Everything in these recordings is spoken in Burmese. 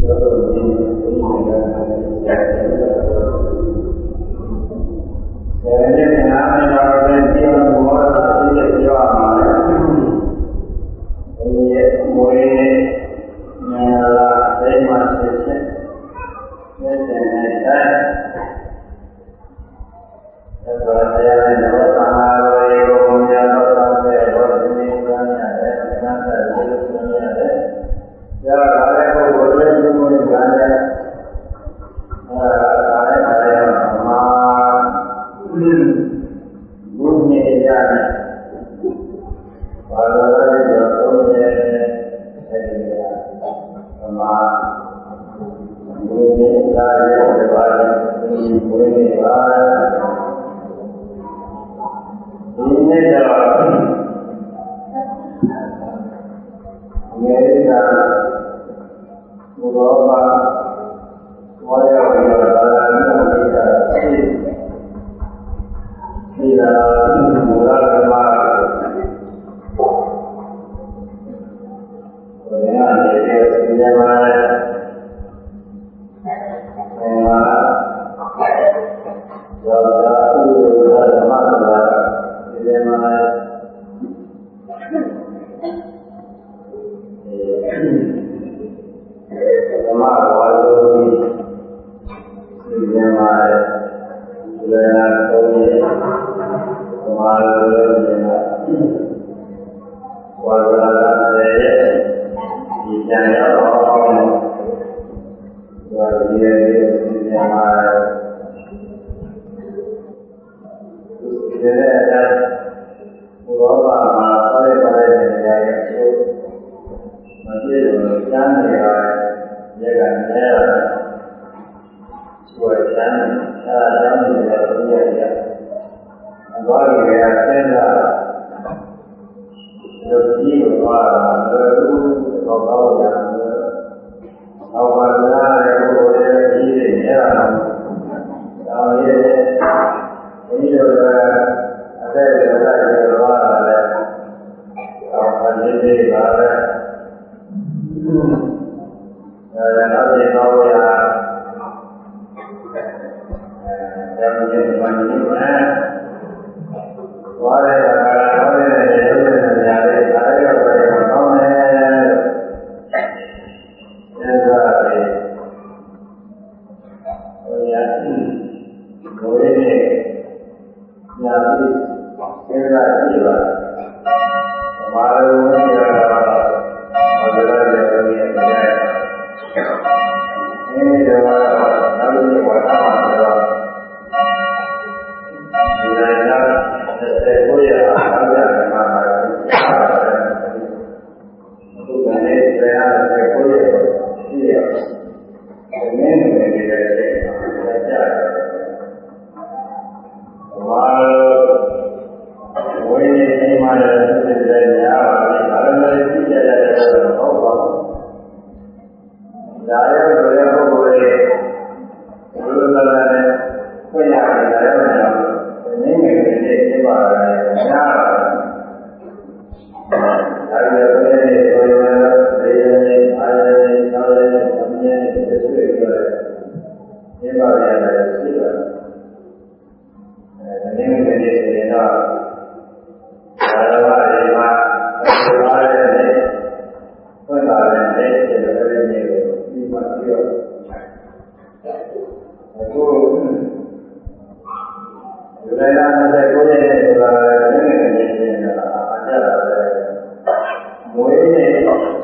ဒ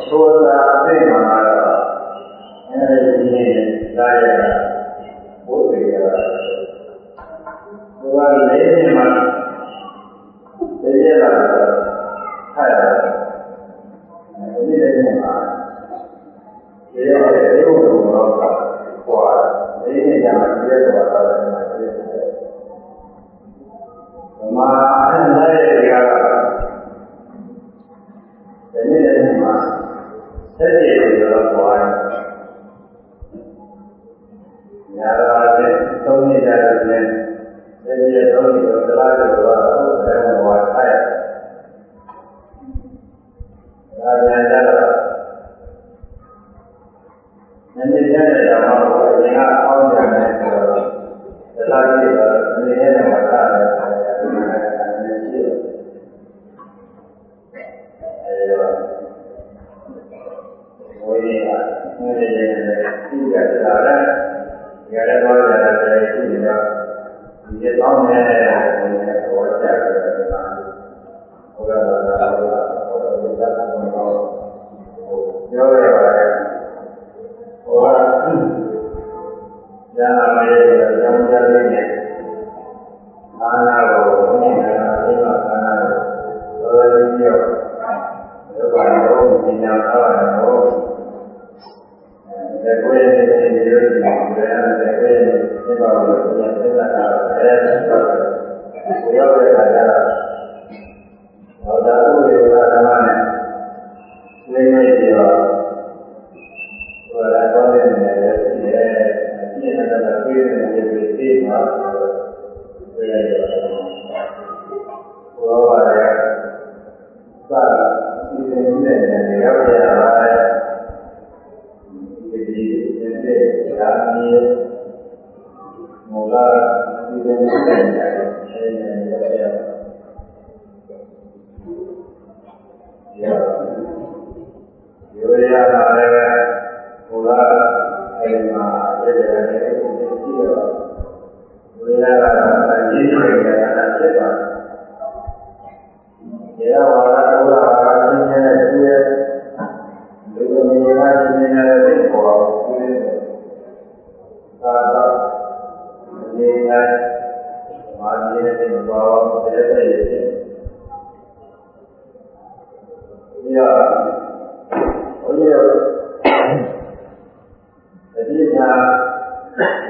Yo ဘောရဉာဏ်အမေရဉာဏ်ဉာဏ်နဲ့ ရဘုရားတတိယ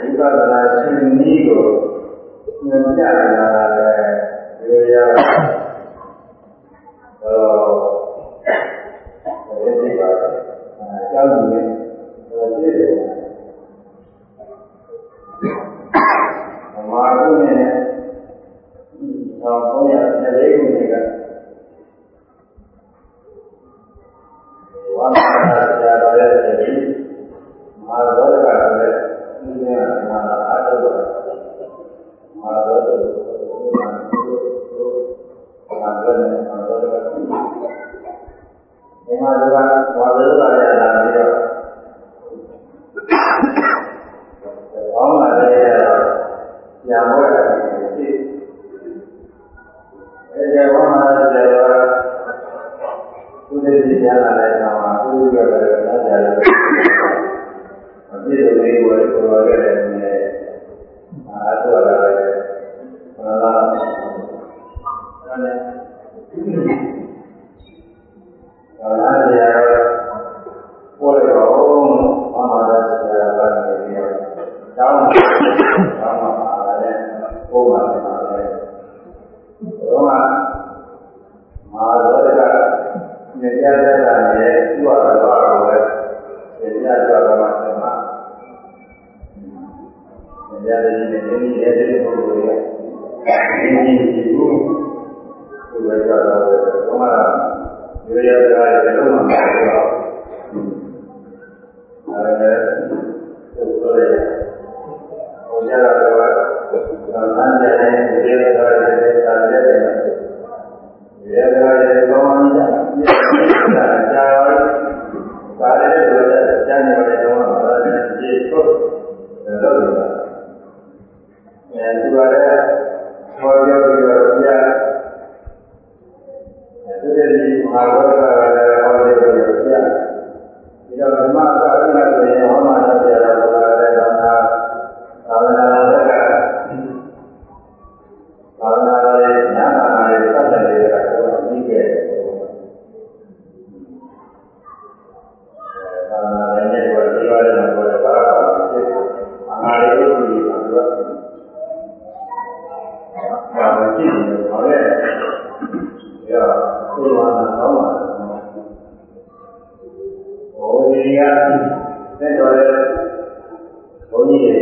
ဝိပဿနာရှင်ဤကိုဉာဏ်ပြလာတယ်ရိုးရာတော့ဘယ်လိုပါလဲအကြောင်းရင်းဘယ်လိုလဲသမာဓိနဲ့သော314ခုက ဘောနာဆရာတော်ရဲ့တည်းမာရောကလည်းဒီနေ့ကမာအားထုတ်ပါမာရောကမာရောကမာရောကဒီမာရောက ကြသုဝါဒသောမှာဘောဝိရိယသက်တော်ရဲ့ဘုန်းကြီးရဲ့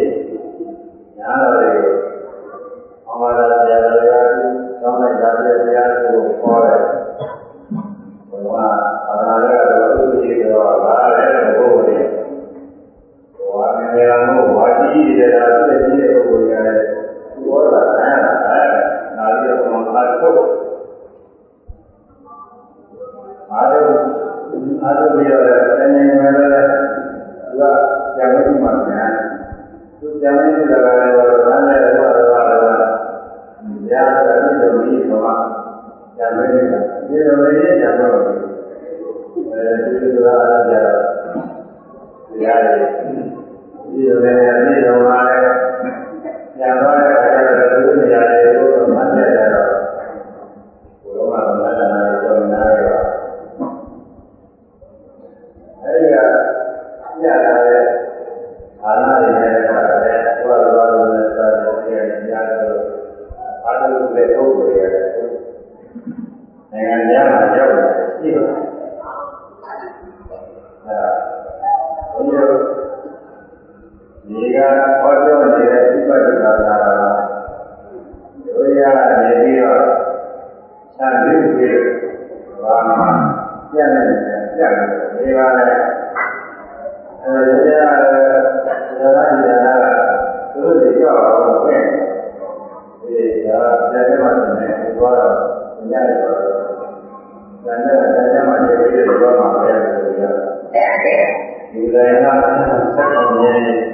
ဒီကဟောပြောနေတဲ့ဥပဒ္ဒါသာတို့ရနေပြီးတော့ခြံပြီးပြီဘာမှပြတ်နေတယ်ပြတ်နေပါလေအဲဒီကဇာတိဇာတာကသူတို့တွေကြောက်အောင်ဖြင့်ဒီကဇာတိမှာနေသွားတော့ညရတော့ဇာတိဇာတိမှာနေပြီးတော့မှာပဲဆိုရဒီလိုလားဆက်နေ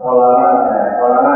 ပါလားပါလား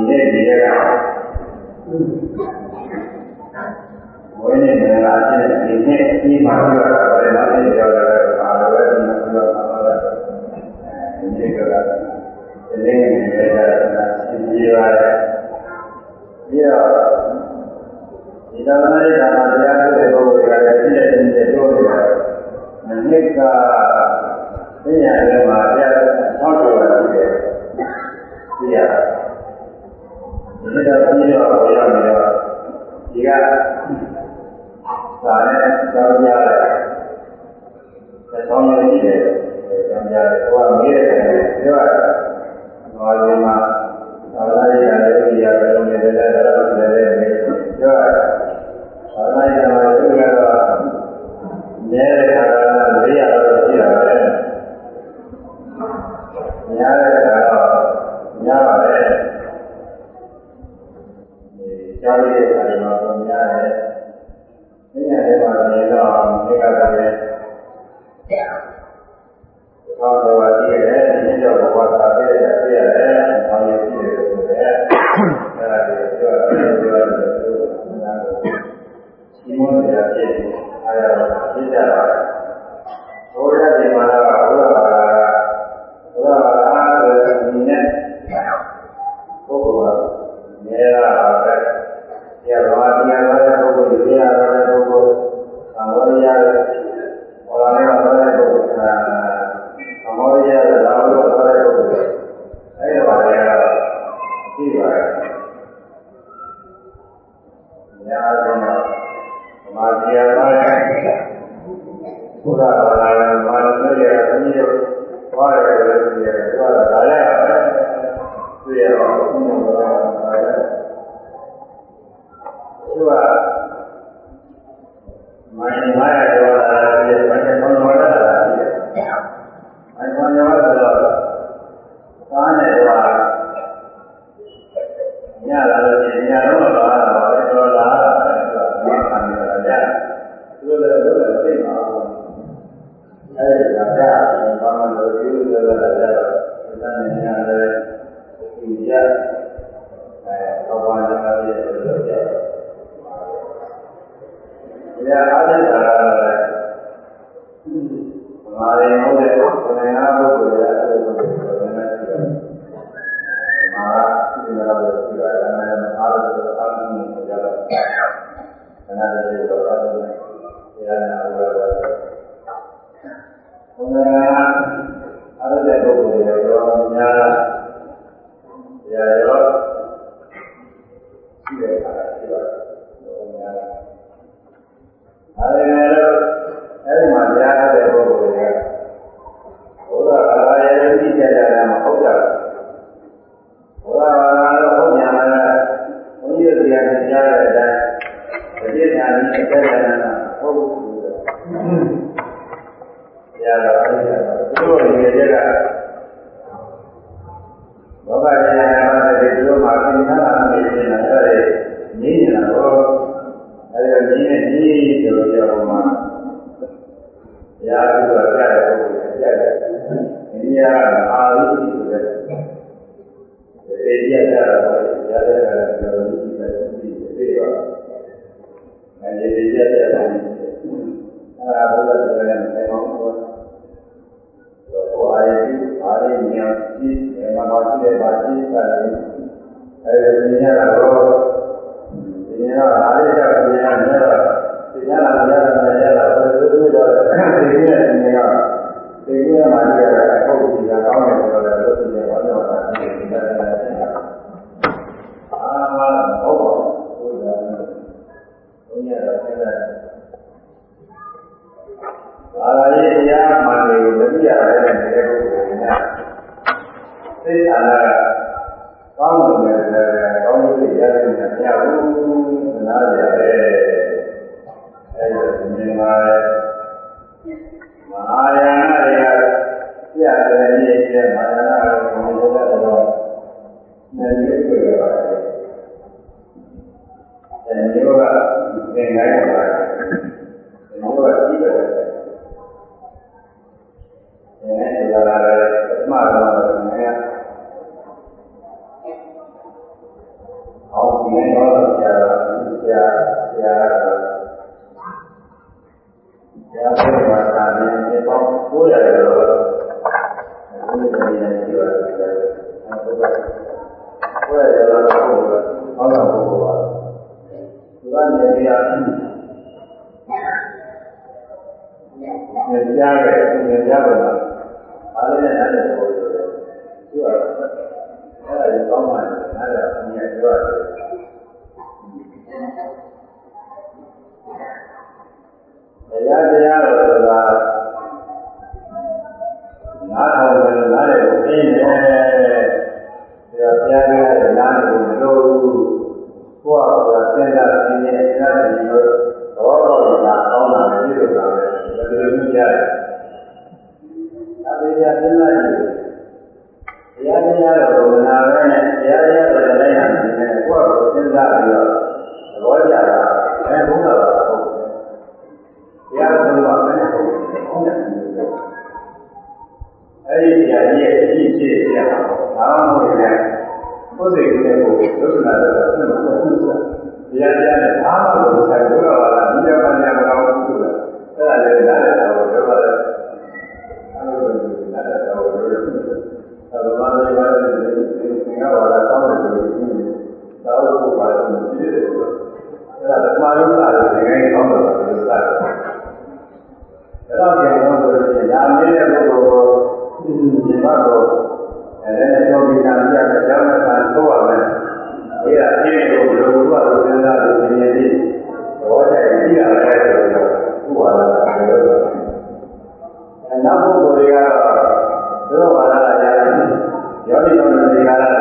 ဒီနေ့ဒီရတာဘယ်နဲ့မလာတဲ့ဒီနေ့ဒီမှာပြောတာဘယ်မှာလဲပြောတာပါတော့ဘယ်မှာပြောတာပါလဲဒီကရာဒီနေ့ဒီရတာသင်ပြပါတယ်ပြီးတော့ဒီသာသနာ့ရေးတာမှာတရားထုတ်တဲ့ပုဂ္ဂိုလ်တွေကလည်းပြည့်တဲ့ပြည့်တဲ့ပြောနေတာမနစ်ကသိရတယ်မှာတရားထုတ်ဟောတော်တာဖြစ်တယ်သိရတယ် မေတ္တာပြည့်တော်ပြောရမယ်ဒီကဒါနဲ့ကြောင်းကြရတယ်သက်ဆောင်ရည်ရဲ့ကြောင်းကြရတယ်ဟိုကမေးတယ်ပြောရတယ်ဟောဒီမှာသာသာရ 还有 मेरा व्यवस्थित တယ်အဲ့ဒါကိုမြတ်ပြောတယ်ဘုရားတရား နောက်ပုဂ္ဂိုလ်တွေကတော့ဘုရားဘာသာတရားရောတိတော်တွေကတော့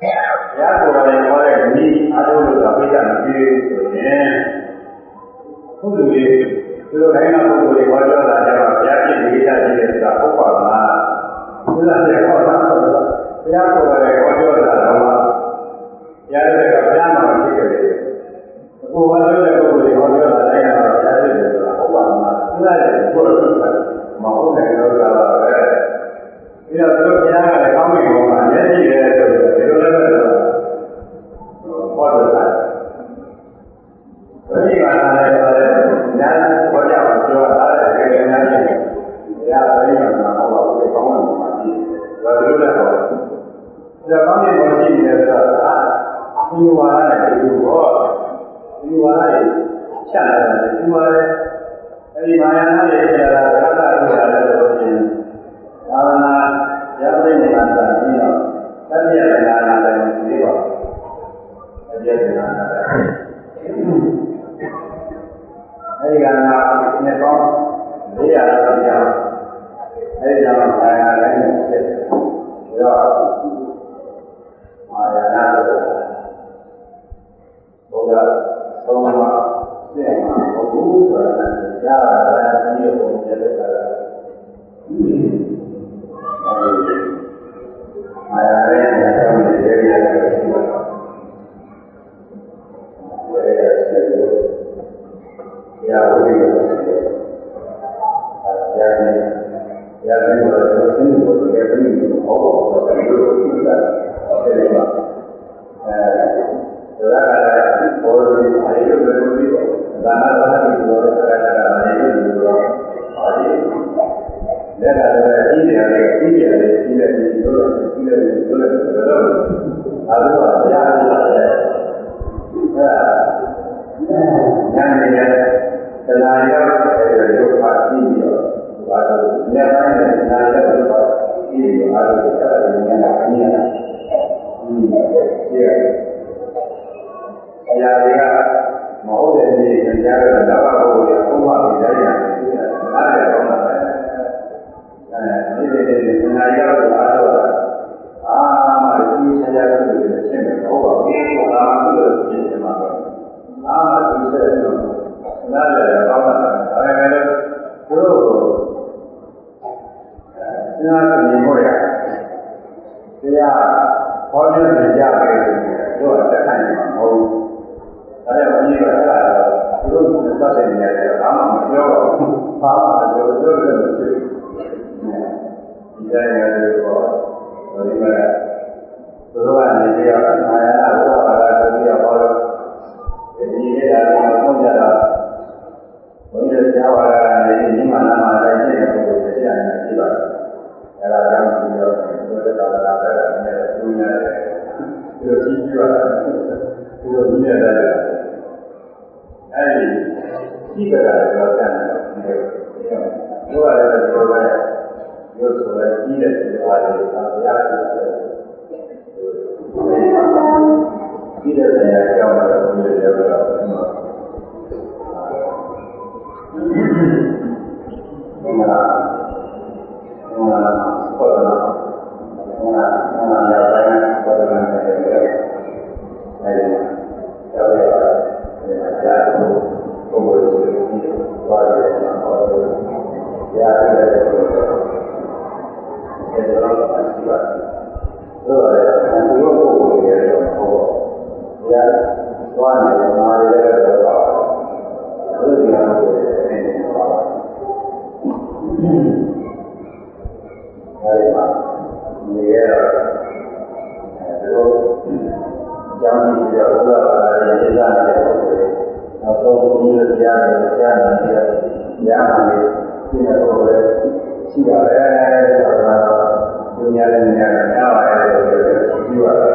ဘုရားကိုယ်တော်ရဲ့ဟောတဲ့ဒီအထုလို့သာပြည့်စုံပြီးဆိုရင်ဘုလိုလေးဒီလိုတိုင်းကပုဂ္ဂိုလ်တွေဟောကြားတာကြတော့ဘုရားပြည့်နေကြတယ်ဆိုတာဟုတ်ပါလားဘုရားရဲ့ဟောတာဆိုတော့ဘုရားကိုယ်တော်ရဲ့ တော့ပြောတယ်ဖြစ်ဒီတိုင်းက အဲဒီမှာနေရတာတို့ကျောင်းကြီးကျောင်းသားပါရေးကြတယ်ဆိုတော့နောက်ဆုံးပြီးရကြားတယ်ကြားနေတယ်ညာတယ်ဒီလိုပဲရှိရတယ်ဆိုတော့ဒုညာနဲ့ညာတာပါရဲ့ဆိုတော့ကြည့်ရတာ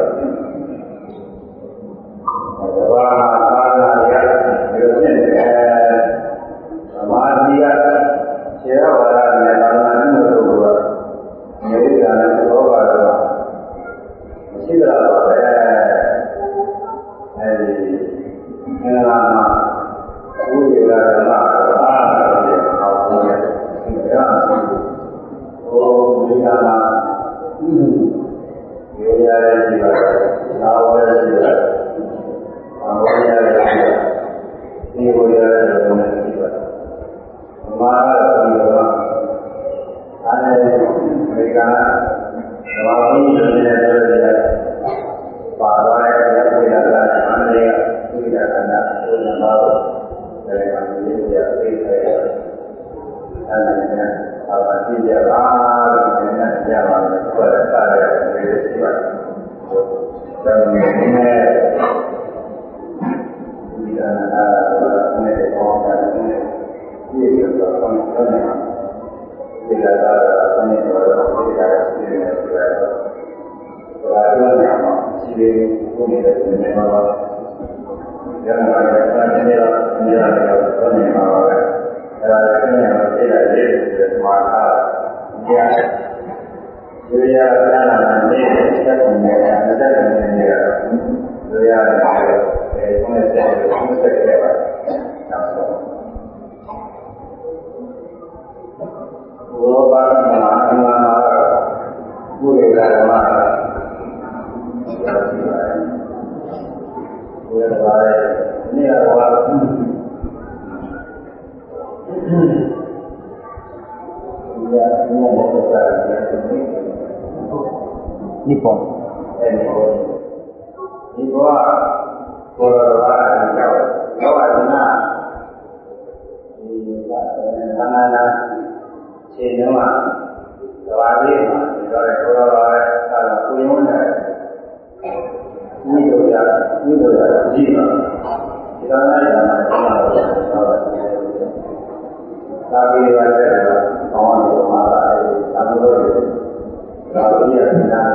နာ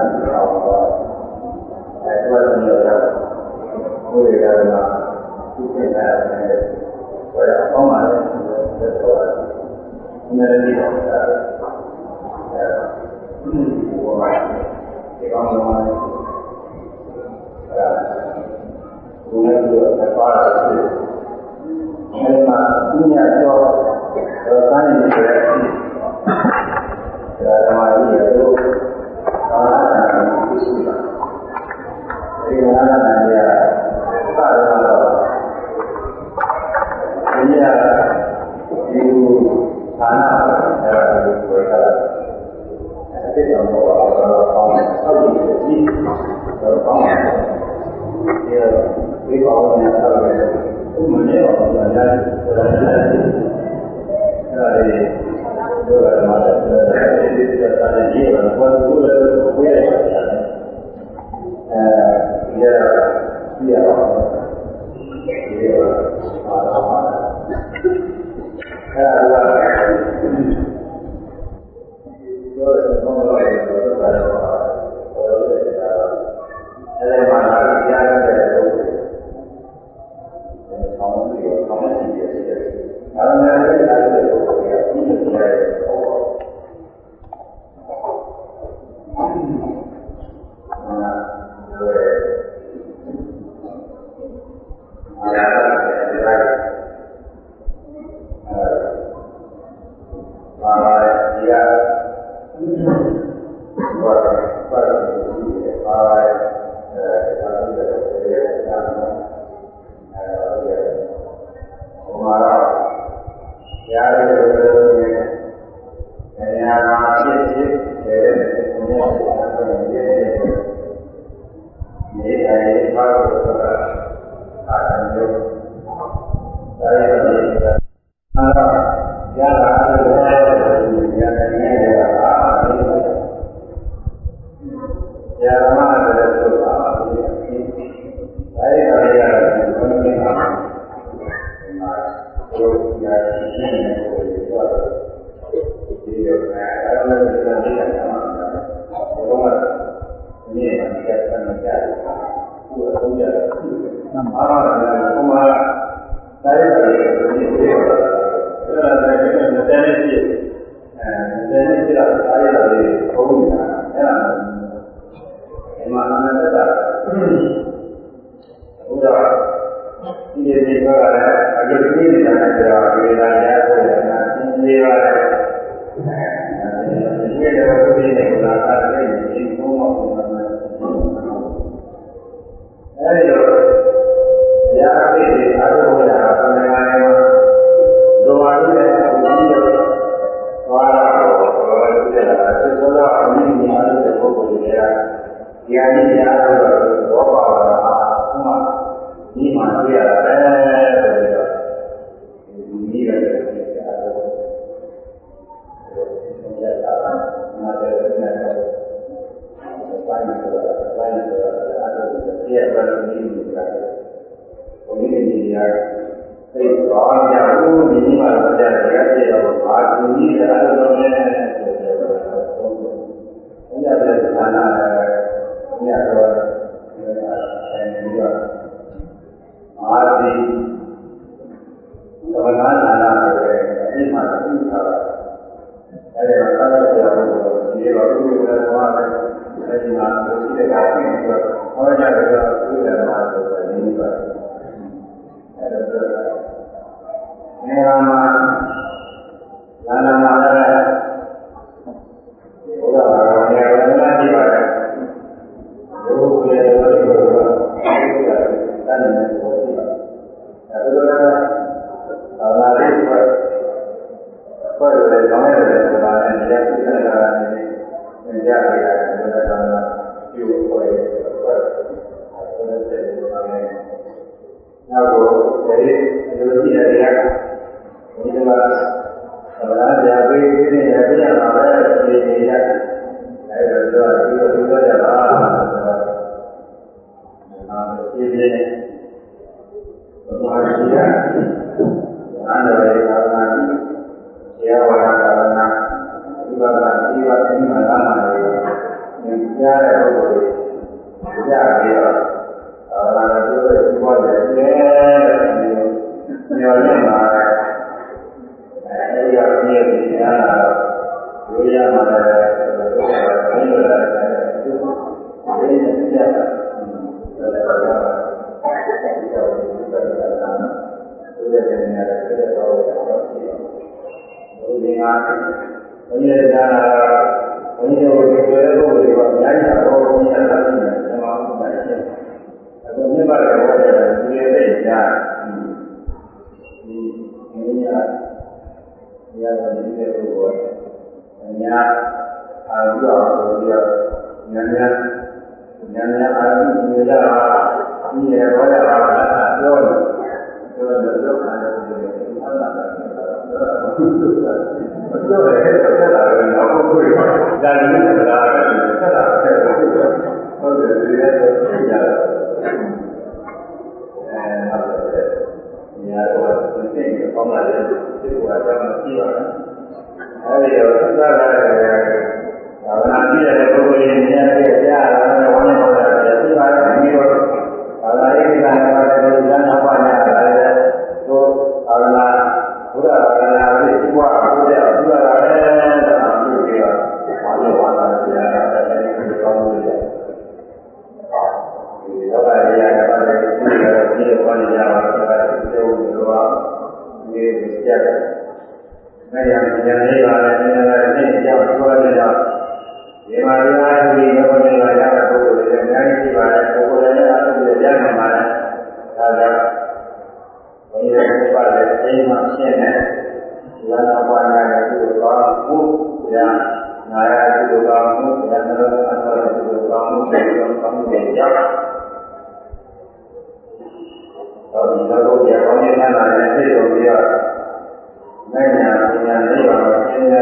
hay la ley, နေရာမှာ ဒီလိုပါလေအိမ်မှာဖြစ်နေဒီကနောက်ပါလာတဲ့သူကောင်းမှုညာနာရသူကောင်းမှုညာနရအတရသူကောင်းမှုဒီလိုကောင်းမှုတွေကြောင့်တော့ဒီလိုကိုကြောင်းနေတာလည်းဖြစ်လို့ပြီးတော့နိုင်ညာပညာလေးပါပညာ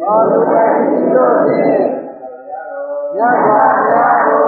ဘောဓဝိသုတိမြတ်စွာဘုရားကို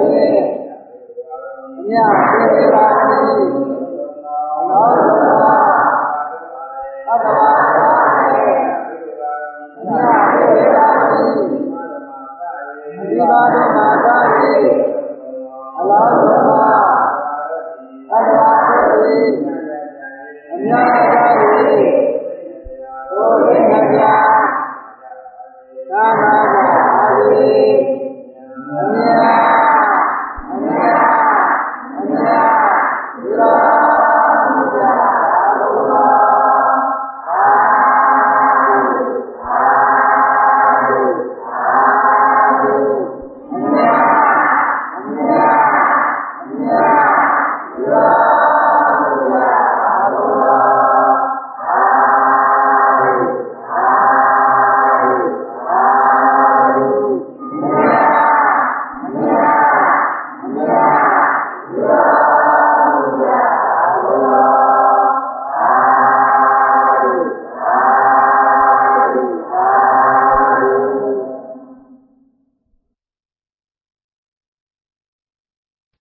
Amém.